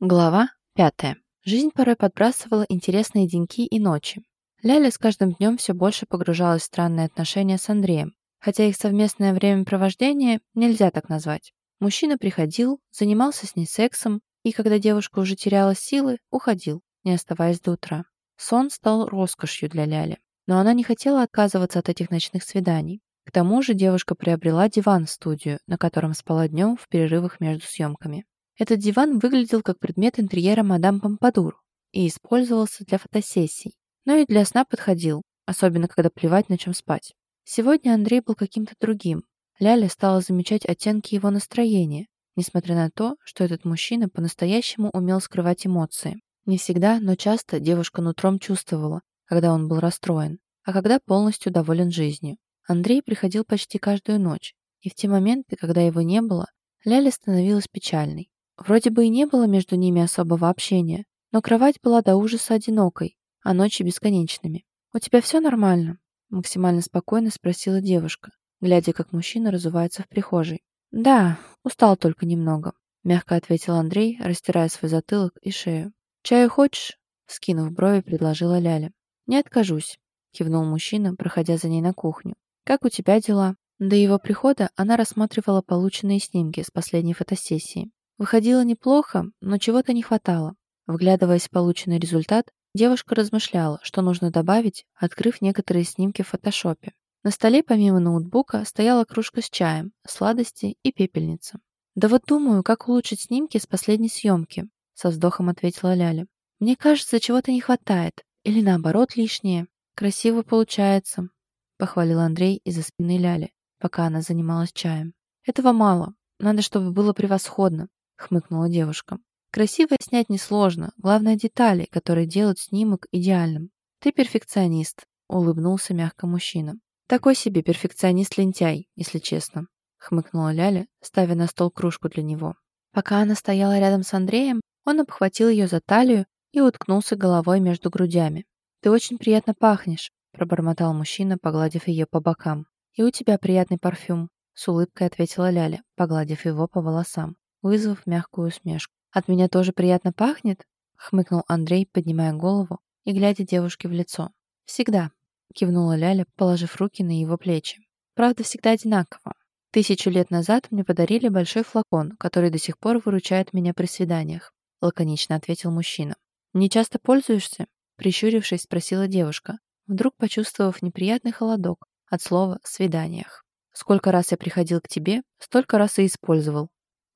Глава 5. Жизнь порой подбрасывала интересные деньки и ночи. Ляля с каждым днем все больше погружалась в странные отношения с Андреем, хотя их совместное времяпровождение нельзя так назвать. Мужчина приходил, занимался с ней сексом, и когда девушка уже теряла силы, уходил, не оставаясь до утра. Сон стал роскошью для Ляли, но она не хотела отказываться от этих ночных свиданий. К тому же девушка приобрела диван в студию, на котором спала днем в перерывах между съемками. Этот диван выглядел как предмет интерьера мадам Помпадур и использовался для фотосессий, но и для сна подходил, особенно когда плевать на чем спать. Сегодня Андрей был каким-то другим. Ляля стала замечать оттенки его настроения, несмотря на то, что этот мужчина по-настоящему умел скрывать эмоции. Не всегда, но часто девушка нутром чувствовала, когда он был расстроен, а когда полностью доволен жизнью. Андрей приходил почти каждую ночь, и в те моменты, когда его не было, Ляля становилась печальной. Вроде бы и не было между ними особого общения, но кровать была до ужаса одинокой, а ночи бесконечными. «У тебя все нормально?» — максимально спокойно спросила девушка, глядя, как мужчина разувается в прихожей. «Да, устал только немного», — мягко ответил Андрей, растирая свой затылок и шею. «Чаю хочешь?» — скинув брови, предложила Ляля. «Не откажусь», — кивнул мужчина, проходя за ней на кухню. «Как у тебя дела?» До его прихода она рассматривала полученные снимки с последней фотосессии. Выходило неплохо, но чего-то не хватало. Вглядываясь в полученный результат, девушка размышляла, что нужно добавить, открыв некоторые снимки в фотошопе. На столе помимо ноутбука стояла кружка с чаем, сладости и пепельница. «Да вот думаю, как улучшить снимки с последней съемки», со вздохом ответила Ляля. «Мне кажется, чего-то не хватает. Или наоборот лишнее. Красиво получается», похвалил Андрей из-за спины Ляли, пока она занималась чаем. «Этого мало. Надо, чтобы было превосходно хмыкнула девушка. Красиво снять несложно, главное детали, которые делают снимок идеальным. Ты перфекционист, улыбнулся мягко мужчина. Такой себе перфекционист-лентяй, если честно, хмыкнула Ляля, ставя на стол кружку для него. Пока она стояла рядом с Андреем, он обхватил ее за талию и уткнулся головой между грудями. «Ты очень приятно пахнешь», — пробормотал мужчина, погладив ее по бокам. «И у тебя приятный парфюм», — с улыбкой ответила Ляля, погладив его по волосам вызвав мягкую усмешку. «От меня тоже приятно пахнет?» — хмыкнул Андрей, поднимая голову и глядя девушке в лицо. «Всегда», — кивнула Ляля, положив руки на его плечи. «Правда, всегда одинаково. Тысячу лет назад мне подарили большой флакон, который до сих пор выручает меня при свиданиях», — лаконично ответил мужчина. «Не часто пользуешься?» — прищурившись, спросила девушка, вдруг почувствовав неприятный холодок от слова «свиданиях». «Сколько раз я приходил к тебе, столько раз и использовал»,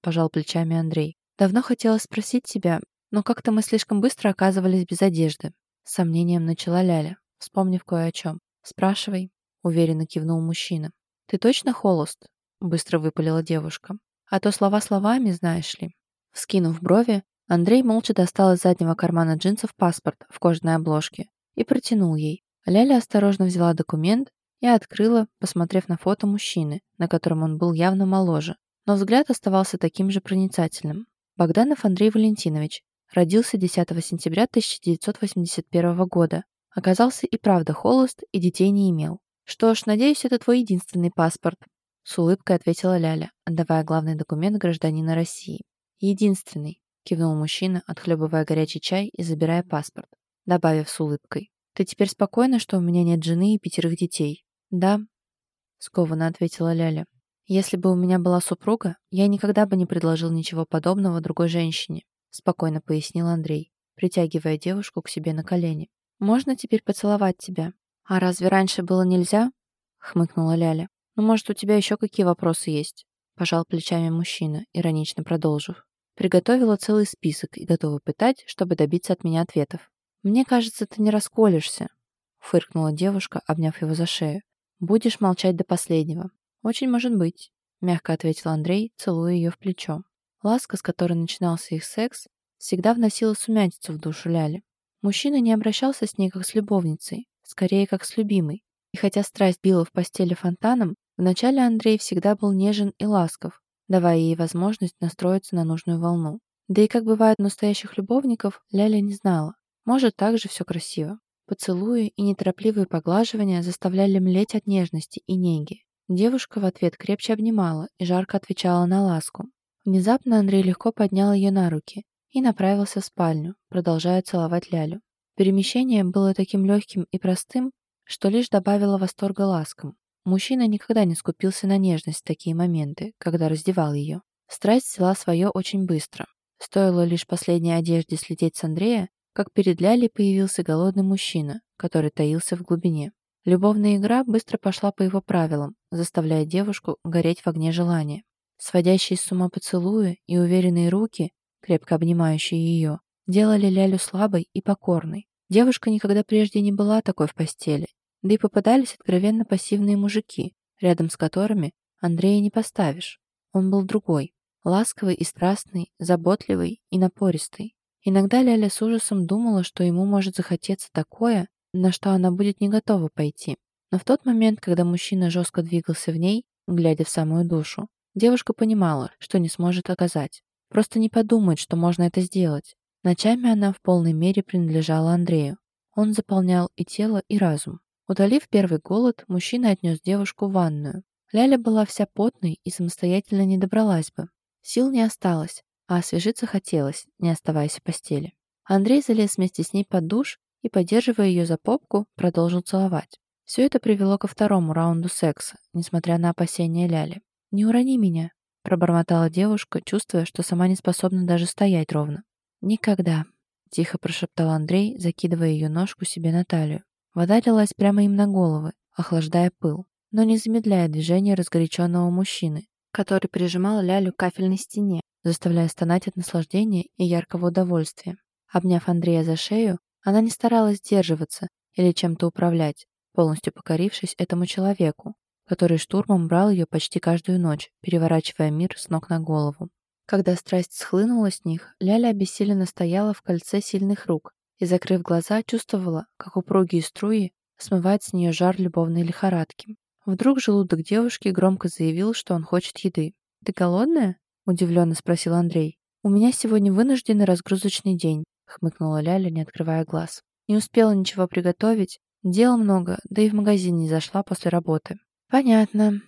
пожал плечами Андрей. Давно хотела спросить тебя, но как-то мы слишком быстро оказывались без одежды. С сомнением начала Ляля, вспомнив кое о чем. «Спрашивай», — уверенно кивнул мужчина. «Ты точно холост?» — быстро выпалила девушка. «А то слова словами, знаешь ли». Вскинув брови, Андрей молча достал из заднего кармана джинсов паспорт в кожаной обложке и протянул ей. Ляля осторожно взяла документ и открыла, посмотрев на фото мужчины, на котором он был явно моложе, но взгляд оставался таким же проницательным. Богданов Андрей Валентинович родился 10 сентября 1981 года. Оказался и правда холост, и детей не имел. «Что ж, надеюсь, это твой единственный паспорт», — с улыбкой ответила Ляля, отдавая главный документ гражданина России. «Единственный», — кивнул мужчина, отхлебывая горячий чай и забирая паспорт, добавив с улыбкой. «Ты теперь спокойна, что у меня нет жены и пятерых детей?» «Да», — скованно ответила Ляля. Если бы у меня была супруга, я никогда бы не предложил ничего подобного другой женщине, спокойно пояснил Андрей, притягивая девушку к себе на колени. Можно теперь поцеловать тебя? А разве раньше было нельзя? хмыкнула Ляля. Ну, может, у тебя еще какие вопросы есть? Пожал плечами мужчина, иронично продолжив. Приготовила целый список и готова пытать, чтобы добиться от меня ответов. «Мне кажется, ты не расколешься», — фыркнула девушка, обняв его за шею. «Будешь молчать до последнего. «Очень может быть», — мягко ответил Андрей, целуя ее в плечо. Ласка, с которой начинался их секс, всегда вносила сумятицу в душу Ляли. Мужчина не обращался с ней как с любовницей, скорее как с любимой. И хотя страсть била в постели фонтаном, вначале Андрей всегда был нежен и ласков, давая ей возможность настроиться на нужную волну. Да и как бывает у настоящих любовников, Ляля не знала. Может, так же все красиво. Поцелуи и неторопливые поглаживания заставляли млеть от нежности и неги. Девушка в ответ крепче обнимала и жарко отвечала на ласку. Внезапно Андрей легко поднял ее на руки и направился в спальню, продолжая целовать Лялю. Перемещение было таким легким и простым, что лишь добавило восторга ласкам. Мужчина никогда не скупился на нежность в такие моменты, когда раздевал ее. Страсть взяла свое очень быстро. Стоило лишь последней одежде слететь с Андрея, как перед Лялей появился голодный мужчина, который таился в глубине. Любовная игра быстро пошла по его правилам, заставляя девушку гореть в огне желания. Сводящие с ума поцелуи и уверенные руки, крепко обнимающие ее, делали Лялю слабой и покорной. Девушка никогда прежде не была такой в постели, да и попадались откровенно пассивные мужики, рядом с которыми Андрея не поставишь. Он был другой, ласковый и страстный, заботливый и напористый. Иногда Ляля с ужасом думала, что ему может захотеться такое, на что она будет не готова пойти. Но в тот момент, когда мужчина жестко двигался в ней, глядя в самую душу, девушка понимала, что не сможет оказать. Просто не подумает, что можно это сделать. Ночами она в полной мере принадлежала Андрею. Он заполнял и тело, и разум. Удалив первый голод, мужчина отнес девушку в ванную. Ляля была вся потной и самостоятельно не добралась бы. Сил не осталось, а освежиться хотелось, не оставаясь в постели. Андрей залез вместе с ней под душ и, поддерживая ее за попку, продолжил целовать. Все это привело ко второму раунду секса, несмотря на опасения Ляли. «Не урони меня», — пробормотала девушка, чувствуя, что сама не способна даже стоять ровно. «Никогда», — тихо прошептал Андрей, закидывая ее ножку себе на талию. Вода лилась прямо им на головы, охлаждая пыл, но не замедляя движение разгоряченного мужчины, который прижимал Лялю к кафельной стене, заставляя стонать от наслаждения и яркого удовольствия. Обняв Андрея за шею, она не старалась сдерживаться или чем-то управлять, полностью покорившись этому человеку, который штурмом брал ее почти каждую ночь, переворачивая мир с ног на голову. Когда страсть схлынула с них, Ляля обессиленно стояла в кольце сильных рук и, закрыв глаза, чувствовала, как упругие струи смывают с нее жар любовной лихорадки. Вдруг желудок девушки громко заявил, что он хочет еды. «Ты голодная?» — удивленно спросил Андрей. «У меня сегодня вынужденный разгрузочный день хмыкнула Ляля, не открывая глаз. Не успела ничего приготовить, дел много, да и в магазин не зашла после работы. Понятно,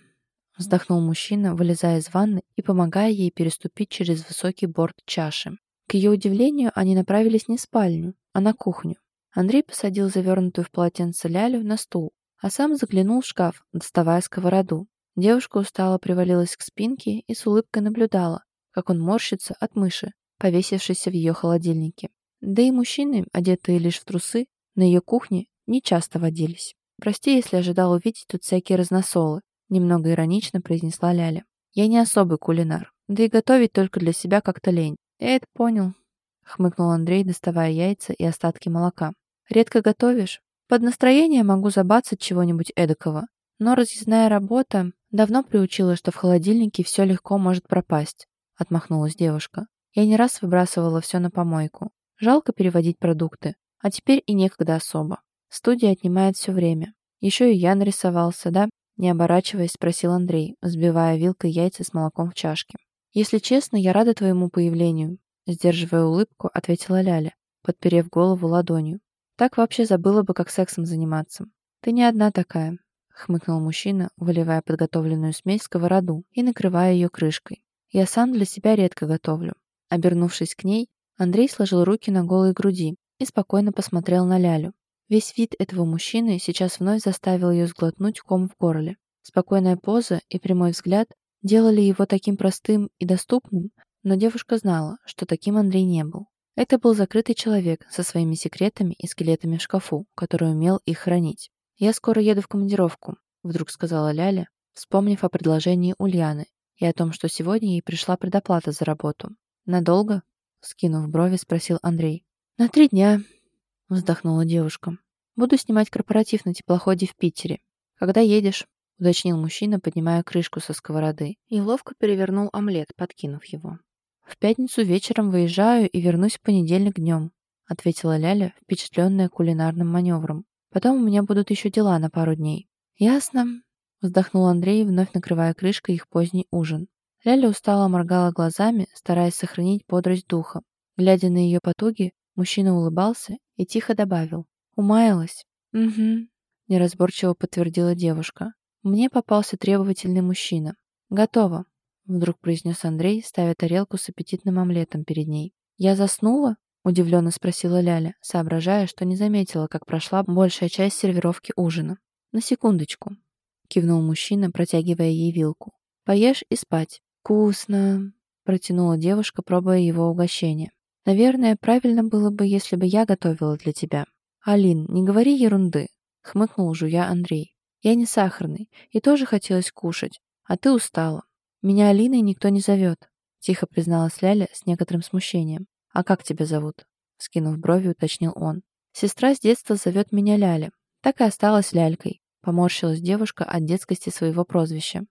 вздохнул мужчина, вылезая из ванны и помогая ей переступить через высокий борт чаши. К ее удивлению, они направились не в спальню, а на кухню. Андрей посадил завернутую в полотенце Лялю на стул, а сам заглянул в шкаф, доставая сковороду. Девушка устало привалилась к спинке и с улыбкой наблюдала, как он морщится от мыши, повесившейся в ее холодильнике. Да и мужчины, одетые лишь в трусы, на ее кухне не часто водились. «Прости, если ожидал увидеть тут всякие разносолы», немного иронично произнесла Ляля. «Я не особый кулинар, да и готовить только для себя как-то лень. Я это понял», хмыкнул Андрей, доставая яйца и остатки молока. «Редко готовишь? Под настроение могу забацать чего-нибудь эдакого. Но разъездная работа давно приучила, что в холодильнике все легко может пропасть», отмахнулась девушка. «Я не раз выбрасывала все на помойку. Жалко переводить продукты, а теперь и некогда особо. Студия отнимает все время. Еще и я нарисовался, да? Не оборачиваясь, спросил Андрей, взбивая вилкой яйца с молоком в чашке. «Если честно, я рада твоему появлению», сдерживая улыбку, ответила Ляля, подперев голову ладонью. «Так вообще забыла бы, как сексом заниматься. Ты не одна такая», хмыкнул мужчина, выливая подготовленную смесь в сковороду и накрывая ее крышкой. «Я сам для себя редко готовлю». Обернувшись к ней, Андрей сложил руки на голой груди и спокойно посмотрел на Лялю. Весь вид этого мужчины сейчас вновь заставил ее сглотнуть ком в горле. Спокойная поза и прямой взгляд делали его таким простым и доступным, но девушка знала, что таким Андрей не был. Это был закрытый человек со своими секретами и скелетами в шкафу, который умел их хранить. «Я скоро еду в командировку», — вдруг сказала Ляля, вспомнив о предложении Ульяны и о том, что сегодня ей пришла предоплата за работу. «Надолго?» Скинув брови, спросил Андрей. «На три дня», — вздохнула девушка. «Буду снимать корпоратив на теплоходе в Питере. Когда едешь?» — уточнил мужчина, поднимая крышку со сковороды, и ловко перевернул омлет, подкинув его. «В пятницу вечером выезжаю и вернусь в понедельник днем», — ответила Ляля, впечатленная кулинарным маневром. «Потом у меня будут еще дела на пару дней». «Ясно», — вздохнул Андрей, вновь накрывая крышкой их поздний ужин. Ляля устало моргала глазами, стараясь сохранить бодрость духа. Глядя на ее потуги, мужчина улыбался и тихо добавил. «Умаялась?» «Угу», — неразборчиво подтвердила девушка. «Мне попался требовательный мужчина. Готово», — вдруг произнес Андрей, ставя тарелку с аппетитным омлетом перед ней. «Я заснула?» — удивленно спросила Ляля, соображая, что не заметила, как прошла большая часть сервировки ужина. «На секундочку», — кивнул мужчина, протягивая ей вилку. «Поешь и спать». «Вкусно», — протянула девушка, пробуя его угощение. «Наверное, правильно было бы, если бы я готовила для тебя». «Алин, не говори ерунды», — хмыкнул жуя Андрей. «Я не сахарный, и тоже хотелось кушать, а ты устала. Меня Алиной никто не зовет», — тихо призналась Ляля с некоторым смущением. «А как тебя зовут?» — скинув брови, уточнил он. «Сестра с детства зовет меня Ляля. Так и осталась Лялькой», — поморщилась девушка от детскости своего прозвища.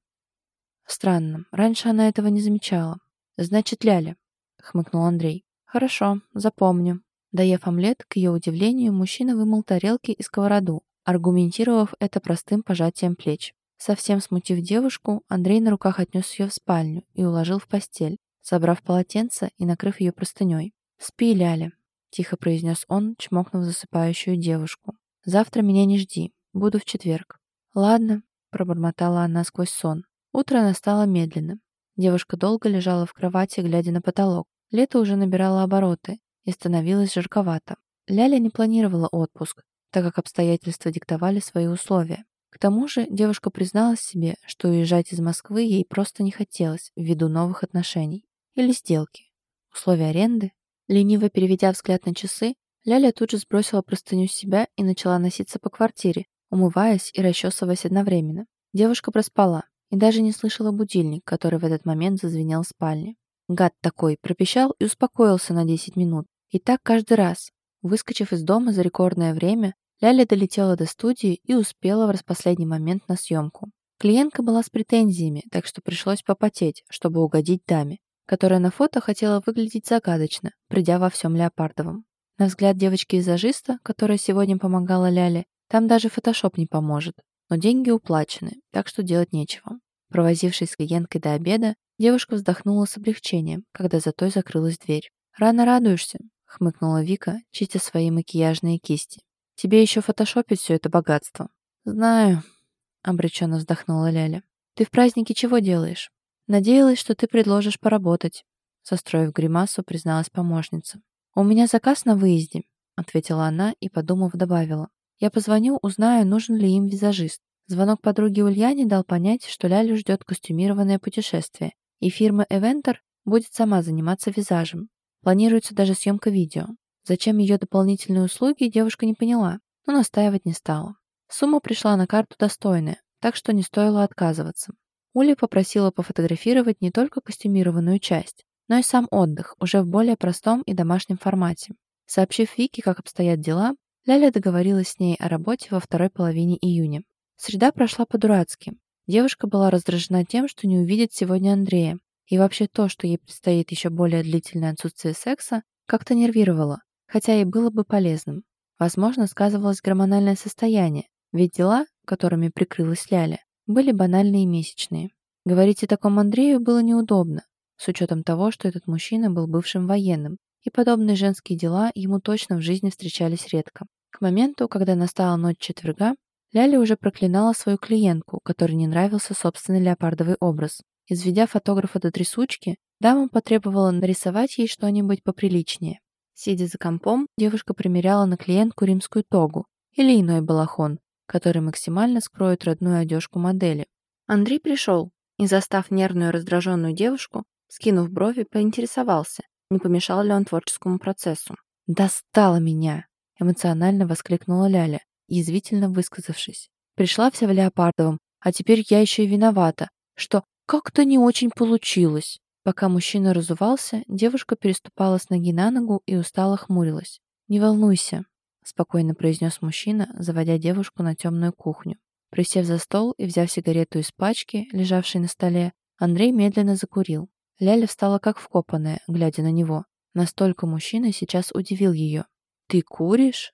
«Странно, раньше она этого не замечала. Значит, Ляля», — хмыкнул Андрей. «Хорошо, запомню». Доев омлет, к ее удивлению, мужчина вымыл тарелки и сковороду, аргументировав это простым пожатием плеч. Совсем смутив девушку, Андрей на руках отнес ее в спальню и уложил в постель, собрав полотенце и накрыв ее простыней. «Спи, Ляля», — тихо произнес он, чмокнув засыпающую девушку. «Завтра меня не жди, буду в четверг». «Ладно», — пробормотала она сквозь сон. Утро настало медленно. Девушка долго лежала в кровати, глядя на потолок. Лето уже набирало обороты, и становилось жарковато. Ляля не планировала отпуск, так как обстоятельства диктовали свои условия. К тому же девушка призналась себе, что уезжать из Москвы ей просто не хотелось ввиду новых отношений или сделки. Условия аренды? Лениво переведя взгляд на часы, Ляля тут же сбросила простыню с себя и начала носиться по квартире, умываясь и расчесываясь одновременно. Девушка проспала и даже не слышала будильник, который в этот момент зазвенел в спальне. Гад такой пропищал и успокоился на 10 минут, и так каждый раз. Выскочив из дома за рекордное время, Ляля долетела до студии и успела в распоследний момент на съемку. Клиентка была с претензиями, так что пришлось попотеть, чтобы угодить даме, которая на фото хотела выглядеть загадочно, придя во всем леопардовом. На взгляд девочки-визажиста, которая сегодня помогала Ляле, там даже фотошоп не поможет, но деньги уплачены, так что делать нечего. Провозившись с клиенткой до обеда, девушка вздохнула с облегчением, когда за той закрылась дверь. «Рано радуешься», хмыкнула Вика, чистя свои макияжные кисти. «Тебе еще фотошопить все это богатство». «Знаю», — обреченно вздохнула Ляля. «Ты в празднике чего делаешь?» «Надеялась, что ты предложишь поработать», — состроив гримасу, призналась помощница. «У меня заказ на выезде», — ответила она и, подумав, добавила. «Я позвоню, узнаю, нужен ли им визажист. Звонок подруги Ульяне дал понять, что Лялю ждет костюмированное путешествие, и фирма Эвентер будет сама заниматься визажем. Планируется даже съемка видео. Зачем ее дополнительные услуги, девушка не поняла, но настаивать не стала. Сумма пришла на карту достойная, так что не стоило отказываться. Уля попросила пофотографировать не только костюмированную часть, но и сам отдых, уже в более простом и домашнем формате. Сообщив Вике, как обстоят дела, Ляля договорилась с ней о работе во второй половине июня. Среда прошла по-дурацки. Девушка была раздражена тем, что не увидит сегодня Андрея, и вообще то, что ей предстоит еще более длительное отсутствие секса, как-то нервировало, хотя и было бы полезным. Возможно, сказывалось гормональное состояние, ведь дела, которыми прикрылась Ляля, были банальные и месячные. Говорить о таком Андрею было неудобно, с учетом того, что этот мужчина был бывшим военным, и подобные женские дела ему точно в жизни встречались редко. К моменту, когда настала ночь четверга, Ляля уже проклинала свою клиентку, которой не нравился собственный леопардовый образ. Изведя фотографа до трясучки, дама потребовала нарисовать ей что-нибудь поприличнее. Сидя за компом, девушка примеряла на клиентку римскую тогу или иной балахон, который максимально скроет родную одежку модели. Андрей пришел и, застав нервную раздраженную девушку, скинув брови, поинтересовался, не помешал ли он творческому процессу. «Достала меня!» — эмоционально воскликнула Ляля, язвительно высказавшись. «Пришла вся в леопардовом, а теперь я еще и виновата, что как-то не очень получилось. Пока мужчина разувался, девушка переступала с ноги на ногу и устало хмурилась. «Не волнуйся», — спокойно произнес мужчина, заводя девушку на темную кухню. Присев за стол и взяв сигарету из пачки, лежавшей на столе, Андрей медленно закурил. Ляля встала как вкопанная, глядя на него. Настолько мужчина сейчас удивил ее. «Ты куришь?» —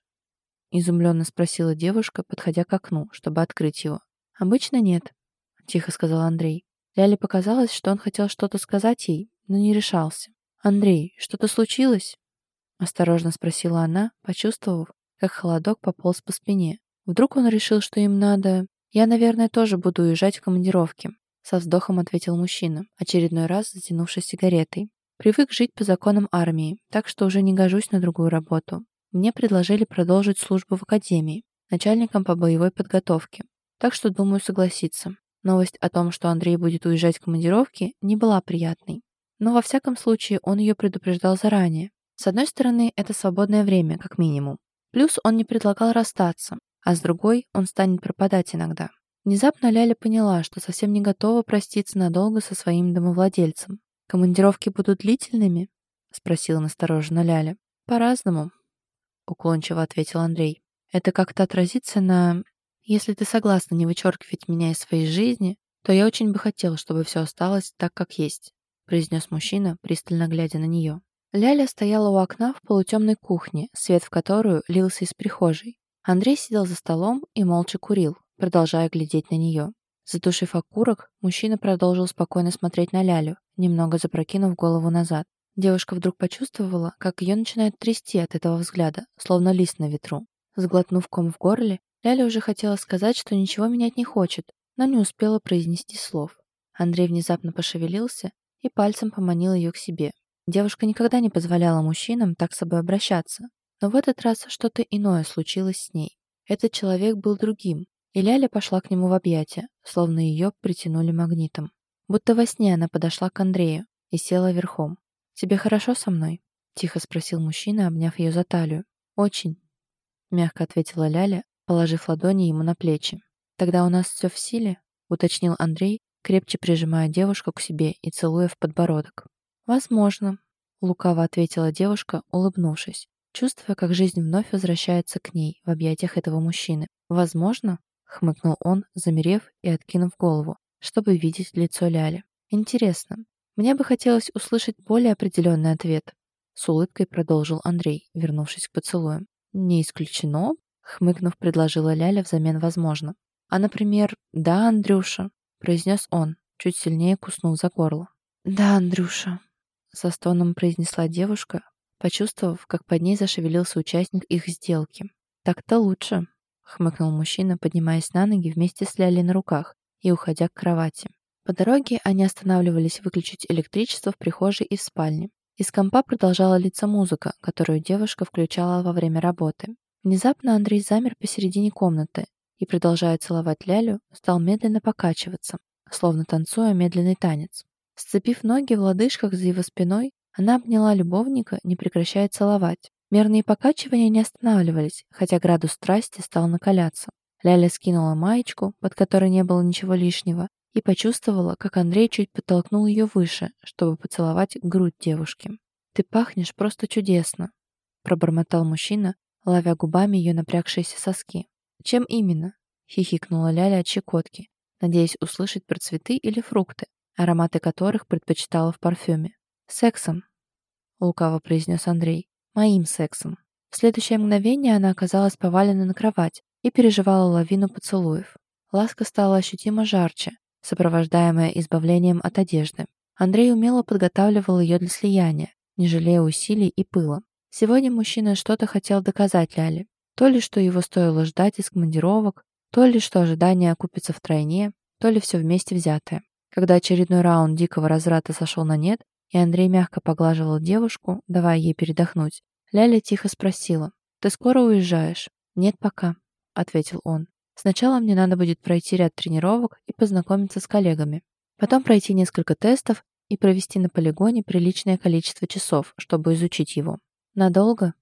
изумленно спросила девушка, подходя к окну, чтобы открыть его. «Обычно нет», — тихо сказал Андрей. Ляле показалось, что он хотел что-то сказать ей, но не решался. «Андрей, что-то случилось?» Осторожно спросила она, почувствовав, как холодок пополз по спине. Вдруг он решил, что им надо... «Я, наверное, тоже буду уезжать в командировке», со вздохом ответил мужчина, очередной раз затянувшись сигаретой. Привык жить по законам армии, так что уже не гожусь на другую работу. Мне предложили продолжить службу в академии, начальником по боевой подготовке. Так что думаю согласиться. Новость о том, что Андрей будет уезжать в командировки, не была приятной. Но во всяком случае он ее предупреждал заранее. С одной стороны, это свободное время, как минимум. Плюс он не предлагал расстаться, а с другой он станет пропадать иногда. Внезапно Ляля поняла, что совсем не готова проститься надолго со своим домовладельцем. «Командировки будут длительными?» — спросила настороженно Ляля. «По-разному», — уклончиво ответил Андрей. «Это как-то отразится на... Если ты согласна не вычеркивать меня из своей жизни, то я очень бы хотел, чтобы все осталось так, как есть», — произнес мужчина, пристально глядя на нее. Ляля стояла у окна в полутемной кухне, свет в которую лился из прихожей. Андрей сидел за столом и молча курил, продолжая глядеть на нее. Затушив окурок, мужчина продолжил спокойно смотреть на Лялю, немного запрокинув голову назад. Девушка вдруг почувствовала, как ее начинает трясти от этого взгляда, словно лист на ветру. Сглотнув ком в горле, Ляля уже хотела сказать, что ничего менять не хочет, но не успела произнести слов. Андрей внезапно пошевелился и пальцем поманил ее к себе. Девушка никогда не позволяла мужчинам так с собой обращаться, но в этот раз что-то иное случилось с ней. Этот человек был другим, и Ляля пошла к нему в объятия, словно ее притянули магнитом. Будто во сне она подошла к Андрею и села верхом. «Тебе хорошо со мной?» — тихо спросил мужчина, обняв ее за талию. «Очень», — мягко ответила Ляля, положив ладони ему на плечи. «Тогда у нас все в силе?» — уточнил Андрей, крепче прижимая девушку к себе и целуя в подбородок. «Возможно», — лукаво ответила девушка, улыбнувшись чувствуя, как жизнь вновь возвращается к ней в объятиях этого мужчины. «Возможно?» — хмыкнул он, замерев и откинув голову, чтобы видеть лицо Ляли. «Интересно. Мне бы хотелось услышать более определенный ответ». С улыбкой продолжил Андрей, вернувшись к поцелуям. «Не исключено?» — хмыкнув, предложила Ляля взамен «возможно». «А, например, да, Андрюша?» — произнес он, чуть сильнее куснув за горло. «Да, Андрюша», — со стоном произнесла девушка, почувствовав, как под ней зашевелился участник их сделки. «Так-то лучше», — хмыкнул мужчина, поднимаясь на ноги вместе с Лялей на руках и уходя к кровати. По дороге они останавливались выключить электричество в прихожей и в спальне. Из компа продолжала литься музыка, которую девушка включала во время работы. Внезапно Андрей замер посередине комнаты и, продолжая целовать Лялю, стал медленно покачиваться, словно танцуя медленный танец. Сцепив ноги в лодыжках за его спиной, она обняла любовника, не прекращая целовать. Мерные покачивания не останавливались, хотя градус страсти стал накаляться. Ляля скинула маечку, под которой не было ничего лишнего, и почувствовала, как Андрей чуть подтолкнул ее выше, чтобы поцеловать грудь девушки. «Ты пахнешь просто чудесно», — пробормотал мужчина, ловя губами ее напрягшиеся соски. «Чем именно?» — хихикнула Ляля от щекотки, надеясь услышать про цветы или фрукты, ароматы которых предпочитала в парфюме. «Сексом», — лукаво произнес Андрей. «Моим сексом». В следующее мгновение она оказалась повалена на кровать и переживала лавину поцелуев. Ласка стала ощутимо жарче, сопровождаемая избавлением от одежды. Андрей умело подготавливал ее для слияния, не жалея усилий и пыла. Сегодня мужчина что-то хотел доказать Ляле. То ли, что его стоило ждать из командировок, то ли, что ожидание окупится втройне, то ли все вместе взятое. Когда очередной раунд дикого разврата сошел на нет, и Андрей мягко поглаживал девушку, давая ей передохнуть, Ляля тихо спросила, «Ты скоро уезжаешь?» «Нет пока», — ответил он. «Сначала мне надо будет пройти ряд тренировок и познакомиться с коллегами. Потом пройти несколько тестов и провести на полигоне приличное количество часов, чтобы изучить его. Надолго?»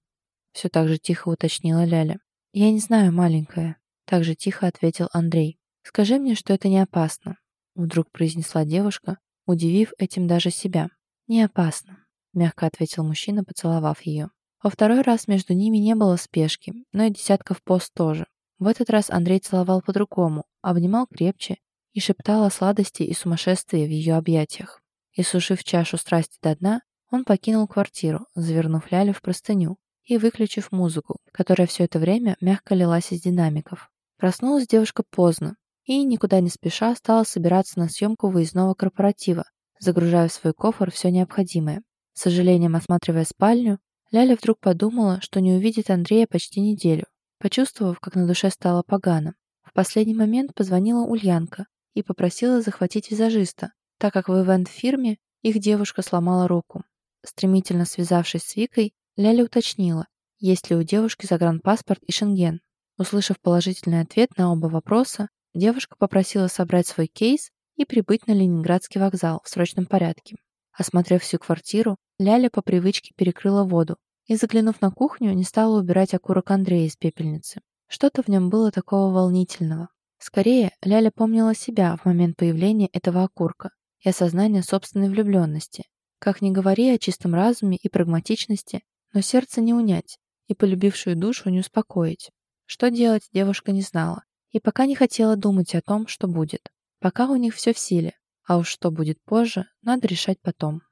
Все так же тихо уточнила Ляля. «Я не знаю, маленькая», — так же тихо ответил Андрей. «Скажи мне, что это не опасно», — вдруг произнесла девушка, удивив этим даже себя. «Не опасно», — мягко ответил мужчина, поцеловав ее. Во второй раз между ними не было спешки, но и десятков пост тоже. В этот раз Андрей целовал по-другому, обнимал крепче и шептал о сладости и сумасшествии в ее объятиях. И сушив чашу страсти до дна, он покинул квартиру, завернув Лялю в простыню и выключив музыку, которая все это время мягко лилась из динамиков. Проснулась девушка поздно и, никуда не спеша, стала собираться на съемку выездного корпоратива, загружая в свой кофр все необходимое. С сожалением осматривая спальню, Ляля вдруг подумала, что не увидит Андрея почти неделю, почувствовав, как на душе стало погано. В последний момент позвонила Ульянка и попросила захватить визажиста, так как в ивент-фирме их девушка сломала руку. Стремительно связавшись с Викой, Ляля уточнила, есть ли у девушки загранпаспорт и шенген. Услышав положительный ответ на оба вопроса, девушка попросила собрать свой кейс и прибыть на Ленинградский вокзал в срочном порядке. Осмотрев всю квартиру, Ляля по привычке перекрыла воду и, заглянув на кухню, не стала убирать окурок Андрея из пепельницы. Что-то в нем было такого волнительного. Скорее, Ляля помнила себя в момент появления этого окурка и осознания собственной влюбленности. Как ни говори о чистом разуме и прагматичности, но сердце не унять и полюбившую душу не успокоить. Что делать, девушка не знала и пока не хотела думать о том, что будет. Пока у них все в силе, а уж что будет позже, надо решать потом.